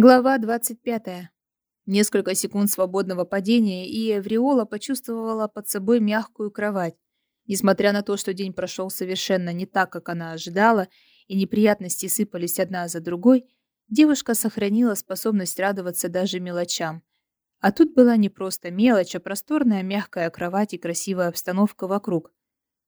Глава 25. Несколько секунд свободного падения, и Эвриола почувствовала под собой мягкую кровать. Несмотря на то, что день прошел совершенно не так, как она ожидала, и неприятности сыпались одна за другой, девушка сохранила способность радоваться даже мелочам. А тут была не просто мелочь, а просторная мягкая кровать и красивая обстановка вокруг.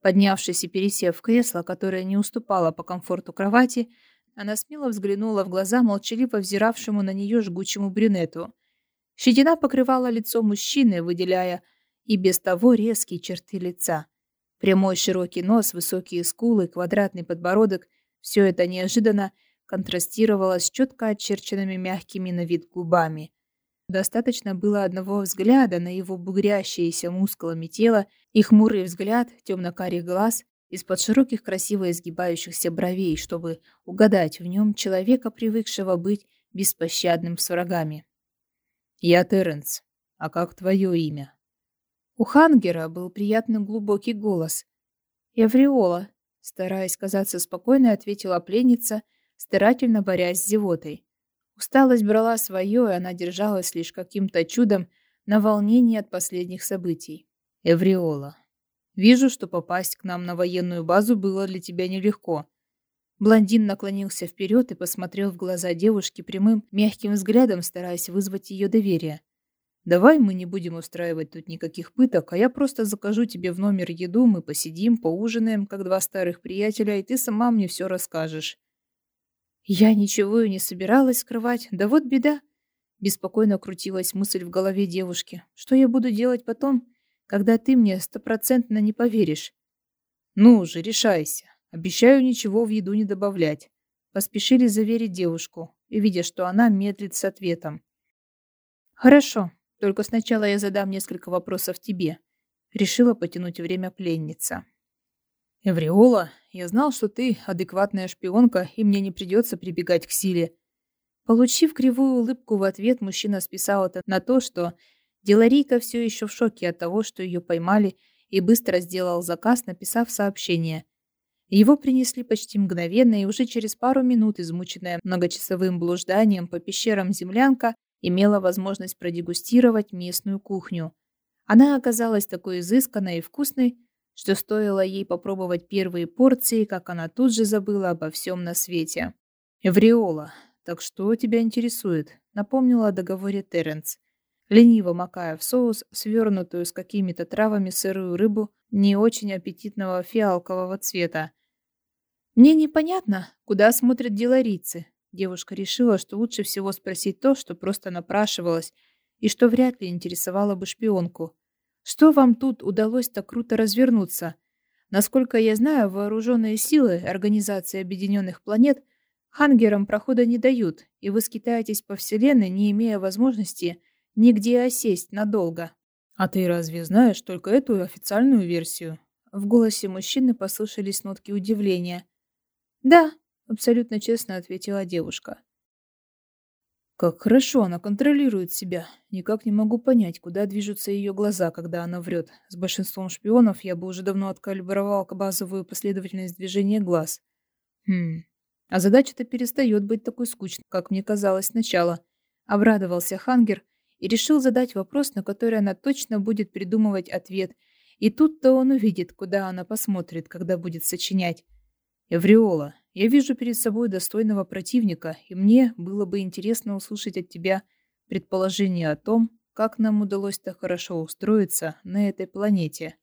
Поднявшись и пересев в кресло, которое не уступало по комфорту кровати, она смело взглянула в глаза молчаливо взиравшему на нее жгучему брюнету. Щетина покрывала лицо мужчины, выделяя и без того резкие черты лица. Прямой широкий нос, высокие скулы, квадратный подбородок — все это неожиданно контрастировало с четко очерченными мягкими на вид губами. Достаточно было одного взгляда на его бугрящееся мускулами тело и хмурый взгляд темно-карих глаз, из-под широких красиво изгибающихся бровей, чтобы угадать в нем человека, привыкшего быть беспощадным с врагами. «Я Терренс. А как твое имя?» У Хангера был приятный глубокий голос. «Эвриола», стараясь казаться спокойной, ответила пленница, старательно борясь с зевотой. Усталость брала свое, и она держалась лишь каким-то чудом на волнении от последних событий. «Эвриола, Вижу, что попасть к нам на военную базу было для тебя нелегко. Блондин наклонился вперед и посмотрел в глаза девушки прямым, мягким взглядом, стараясь вызвать ее доверие. «Давай мы не будем устраивать тут никаких пыток, а я просто закажу тебе в номер еду, мы посидим, поужинаем, как два старых приятеля, и ты сама мне все расскажешь». Я ничего и не собиралась скрывать, да вот беда. Беспокойно крутилась мысль в голове девушки. Что я буду делать потом? Когда ты мне стопроцентно не поверишь. Ну уже решайся. Обещаю ничего в еду не добавлять. Поспешили заверить девушку, и видя, что она медлит с ответом. Хорошо, только сначала я задам несколько вопросов тебе. Решила потянуть время пленница. Эвриола, я знал, что ты адекватная шпионка, и мне не придется прибегать к силе. Получив кривую улыбку в ответ, мужчина списал это на то, что Деларийка все еще в шоке от того, что ее поймали, и быстро сделал заказ, написав сообщение. Его принесли почти мгновенно, и уже через пару минут, измученная многочасовым блужданием по пещерам землянка, имела возможность продегустировать местную кухню. Она оказалась такой изысканной и вкусной, что стоило ей попробовать первые порции, как она тут же забыла обо всем на свете. «Эвриола, так что тебя интересует?» — напомнила о договоре Терренс лениво макая в соус свернутую с какими-то травами сырую рыбу не очень аппетитного фиалкового цвета. «Мне непонятно, куда смотрят деларицы». Девушка решила, что лучше всего спросить то, что просто напрашивалось, и что вряд ли интересовало бы шпионку. «Что вам тут удалось так круто развернуться? Насколько я знаю, вооруженные силы Организации Объединенных Планет хангерам прохода не дают, и вы скитаетесь по Вселенной, не имея возможности нигде осесть надолго. А ты разве знаешь только эту официальную версию? В голосе мужчины послышались нотки удивления. Да, абсолютно честно ответила девушка. Как хорошо она контролирует себя. Никак не могу понять, куда движутся ее глаза, когда она врет. С большинством шпионов я бы уже давно откалибровал базовую последовательность движения глаз. Хм. А задача-то перестает быть такой скучной, как мне казалось сначала. Обрадовался Хангер, и решил задать вопрос, на который она точно будет придумывать ответ. И тут-то он увидит, куда она посмотрит, когда будет сочинять. «Эвриола, я вижу перед собой достойного противника, и мне было бы интересно услышать от тебя предположение о том, как нам удалось так хорошо устроиться на этой планете».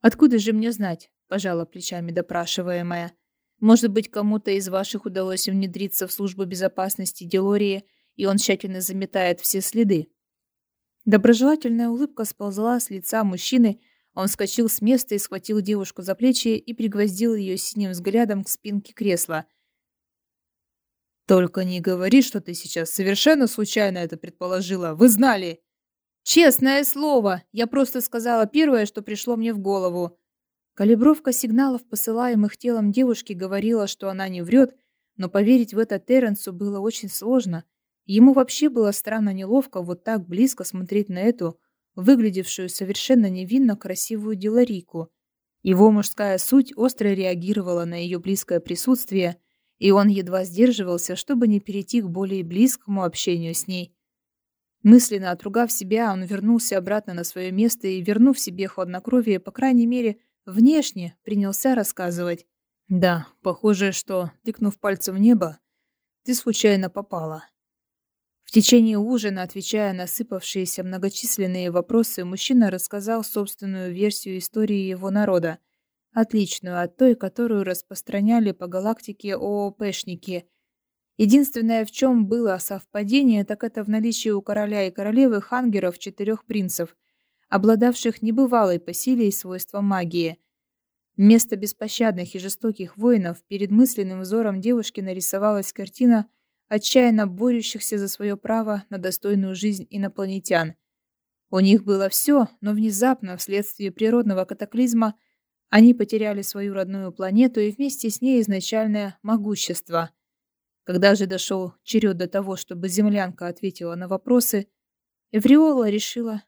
«Откуда же мне знать?» – пожала плечами допрашиваемая. «Может быть, кому-то из ваших удалось внедриться в службу безопасности Делории – и он тщательно заметает все следы. Доброжелательная улыбка сползла с лица мужчины, он вскочил с места и схватил девушку за плечи и пригвоздил ее синим взглядом к спинке кресла. «Только не говори, что ты сейчас совершенно случайно это предположила. Вы знали!» «Честное слово! Я просто сказала первое, что пришло мне в голову». Калибровка сигналов, посылаемых телом девушки, говорила, что она не врет, но поверить в это Терренсу было очень сложно. Ему вообще было странно неловко вот так близко смотреть на эту, выглядевшую совершенно невинно красивую деларику. Его мужская суть остро реагировала на ее близкое присутствие, и он едва сдерживался, чтобы не перейти к более близкому общению с ней. Мысленно отругав себя, он вернулся обратно на свое место и, вернув себе хладнокровие, по крайней мере, внешне, принялся рассказывать. «Да, похоже, что, тыкнув пальцем в небо, ты случайно попала». В течение ужина, отвечая на сыпавшиеся многочисленные вопросы, мужчина рассказал собственную версию истории его народа, отличную от той, которую распространяли по галактике ООПшники. Единственное, в чем было совпадение, так это в наличии у короля и королевы хангеров четырех принцев, обладавших небывалой по силе и свойствам магии. Вместо беспощадных и жестоких воинов перед мысленным взором девушки нарисовалась картина отчаянно борющихся за свое право на достойную жизнь инопланетян. У них было все, но внезапно, вследствие природного катаклизма, они потеряли свою родную планету и вместе с ней изначальное могущество. Когда же дошел черед до того, чтобы землянка ответила на вопросы, Эвриола решила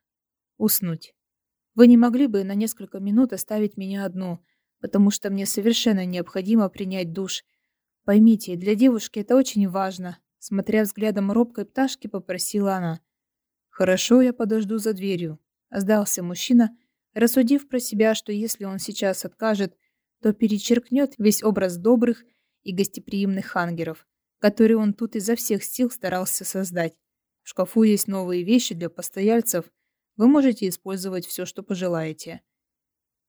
уснуть. «Вы не могли бы на несколько минут оставить меня одну, потому что мне совершенно необходимо принять душ. Поймите, для девушки это очень важно», смотря взглядом робкой пташки, попросила она. «Хорошо, я подожду за дверью», — сдался мужчина, рассудив про себя, что если он сейчас откажет, то перечеркнет весь образ добрых и гостеприимных хангеров, который он тут изо всех сил старался создать. В шкафу есть новые вещи для постояльцев, вы можете использовать все, что пожелаете.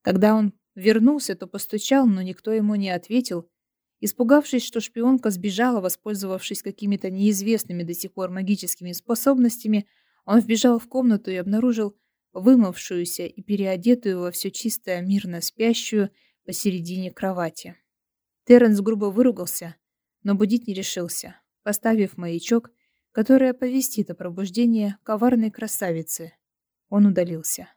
Когда он вернулся, то постучал, но никто ему не ответил. Испугавшись, что шпионка сбежала, воспользовавшись какими-то неизвестными до сих пор магическими способностями, он вбежал в комнату и обнаружил вымывшуюся и переодетую во все чистое мирно спящую посередине кровати. Терренс грубо выругался, но будить не решился, поставив маячок, который оповестит о пробуждении коварной красавицы. Он удалился.